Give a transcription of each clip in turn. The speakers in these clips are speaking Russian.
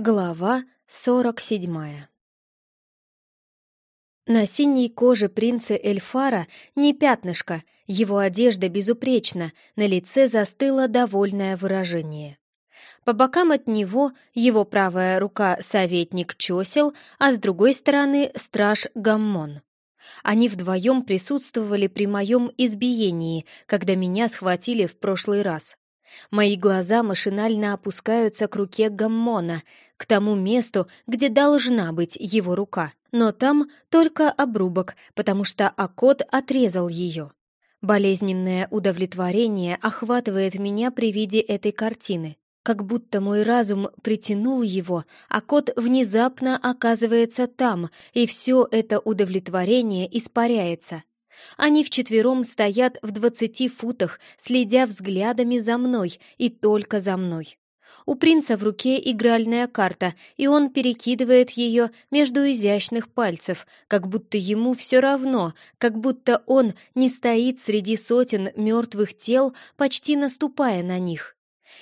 Глава сорок седьмая На синей коже принца Эльфара не пятнышко, его одежда безупречна, на лице застыло довольное выражение. По бокам от него его правая рука советник Чосел, а с другой стороны страж Гаммон. Они вдвоем присутствовали при моем избиении, когда меня схватили в прошлый раз. Мои глаза машинально опускаются к руке Гаммона, к тому месту, где должна быть его рука. Но там только обрубок, потому что Акот отрезал ее. Болезненное удовлетворение охватывает меня при виде этой картины. Как будто мой разум притянул его, а кот внезапно оказывается там, и все это удовлетворение испаряется. Они вчетвером стоят в двадцати футах, следя взглядами за мной и только за мной. У принца в руке игральная карта, и он перекидывает ее между изящных пальцев, как будто ему все равно, как будто он не стоит среди сотен мертвых тел, почти наступая на них.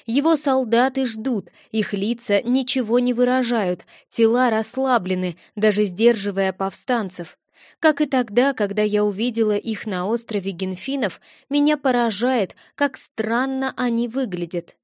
Его солдаты ждут, их лица ничего не выражают, тела расслаблены, даже сдерживая повстанцев. Как и тогда, когда я увидела их на острове Генфинов, меня поражает, как странно они выглядят.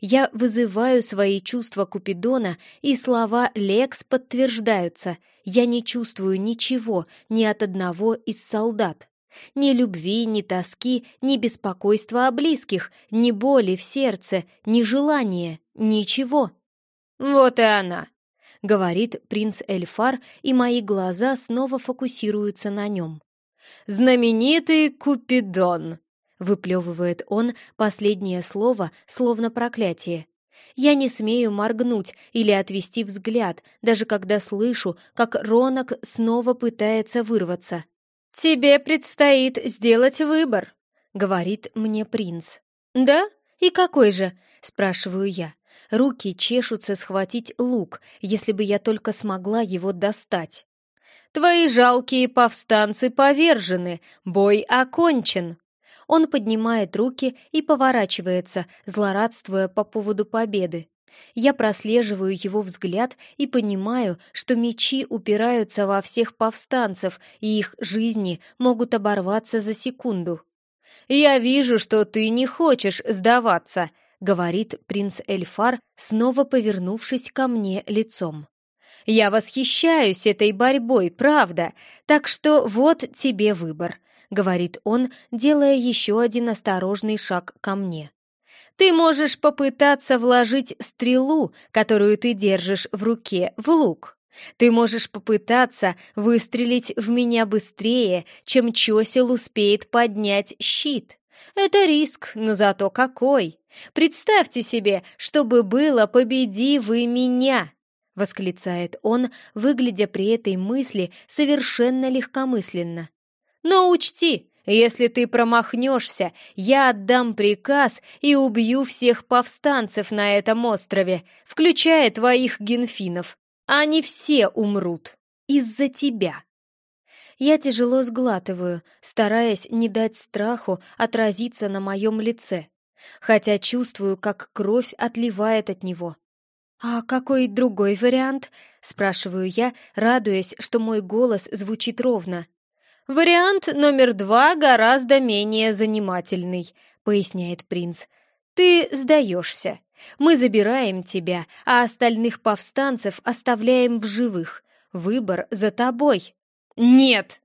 Я вызываю свои чувства Купидона, и слова «Лекс» подтверждаются. Я не чувствую ничего ни от одного из солдат. Ни любви, ни тоски, ни беспокойства о близких, ни боли в сердце, ни желания, ничего. «Вот и она!» — говорит принц Эльфар, и мои глаза снова фокусируются на нем. «Знаменитый Купидон!» — выплевывает он последнее слово, словно проклятие. Я не смею моргнуть или отвести взгляд, даже когда слышу, как Ронок снова пытается вырваться. «Тебе предстоит сделать выбор», — говорит мне принц. «Да? И какой же?» — спрашиваю я. Руки чешутся схватить лук, если бы я только смогла его достать. «Твои жалкие повстанцы повержены, бой окончен!» Он поднимает руки и поворачивается, злорадствуя по поводу победы. Я прослеживаю его взгляд и понимаю, что мечи упираются во всех повстанцев, и их жизни могут оборваться за секунду. «Я вижу, что ты не хочешь сдаваться», — говорит принц Эльфар, снова повернувшись ко мне лицом. «Я восхищаюсь этой борьбой, правда, так что вот тебе выбор», — говорит он, делая еще один осторожный шаг ко мне. «Ты можешь попытаться вложить стрелу, которую ты держишь в руке, в лук. Ты можешь попытаться выстрелить в меня быстрее, чем Чосел успеет поднять щит. Это риск, но зато какой!» Представьте себе, что бы было, победи вы меня!» — восклицает он, выглядя при этой мысли совершенно легкомысленно. «Но учти, если ты промахнешься, я отдам приказ и убью всех повстанцев на этом острове, включая твоих генфинов. Они все умрут из-за тебя». Я тяжело сглатываю, стараясь не дать страху отразиться на моем лице хотя чувствую, как кровь отливает от него. «А какой другой вариант?» — спрашиваю я, радуясь, что мой голос звучит ровно. «Вариант номер два гораздо менее занимательный», — поясняет принц. «Ты сдаешься. Мы забираем тебя, а остальных повстанцев оставляем в живых. Выбор за тобой». «Нет!»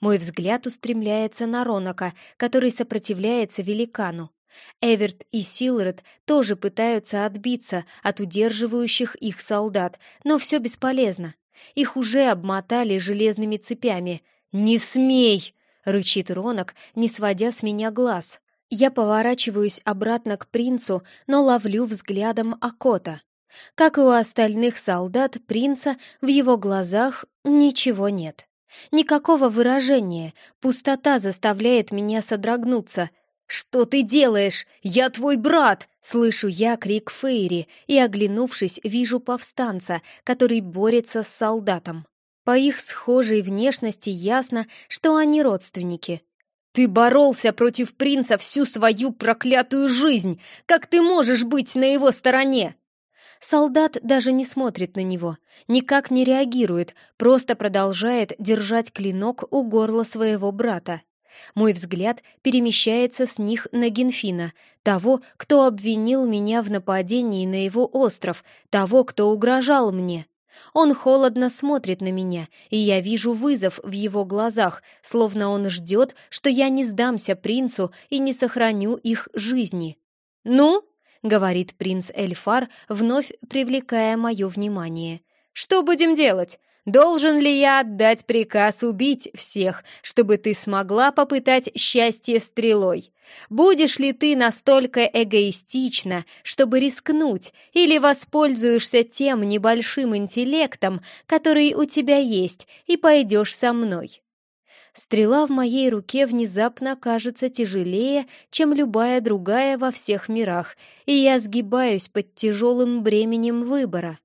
Мой взгляд устремляется на Ронака, который сопротивляется великану. Эверт и Силред тоже пытаются отбиться от удерживающих их солдат, но все бесполезно. Их уже обмотали железными цепями. «Не смей!» — рычит Ронок, не сводя с меня глаз. Я поворачиваюсь обратно к принцу, но ловлю взглядом Акота. Как и у остальных солдат принца, в его глазах ничего нет. Никакого выражения, пустота заставляет меня содрогнуться — «Что ты делаешь? Я твой брат!» Слышу я крик Фейри и, оглянувшись, вижу повстанца, который борется с солдатом. По их схожей внешности ясно, что они родственники. «Ты боролся против принца всю свою проклятую жизнь! Как ты можешь быть на его стороне?» Солдат даже не смотрит на него, никак не реагирует, просто продолжает держать клинок у горла своего брата. Мой взгляд перемещается с них на Генфина, того, кто обвинил меня в нападении на его остров, того, кто угрожал мне. Он холодно смотрит на меня, и я вижу вызов в его глазах, словно он ждет, что я не сдамся принцу и не сохраню их жизни. «Ну?» — говорит принц Эльфар, вновь привлекая мое внимание. «Что будем делать? Должен ли я отдать приказ убить всех, чтобы ты смогла попытать счастье стрелой? Будешь ли ты настолько эгоистична, чтобы рискнуть, или воспользуешься тем небольшим интеллектом, который у тебя есть, и пойдешь со мной?» Стрела в моей руке внезапно кажется тяжелее, чем любая другая во всех мирах, и я сгибаюсь под тяжелым бременем выбора.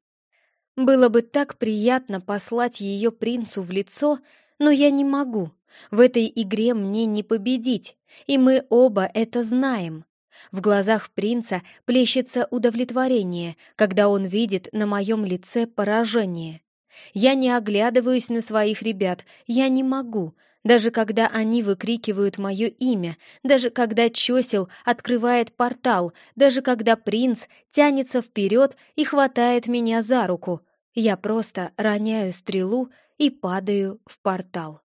Было бы так приятно послать ее принцу в лицо, но я не могу. В этой игре мне не победить, и мы оба это знаем. В глазах принца плещется удовлетворение, когда он видит на моем лице поражение. Я не оглядываюсь на своих ребят, я не могу, даже когда они выкрикивают мое имя, даже когда чесел открывает портал, даже когда принц тянется вперед и хватает меня за руку. Я просто роняю стрелу и падаю в портал.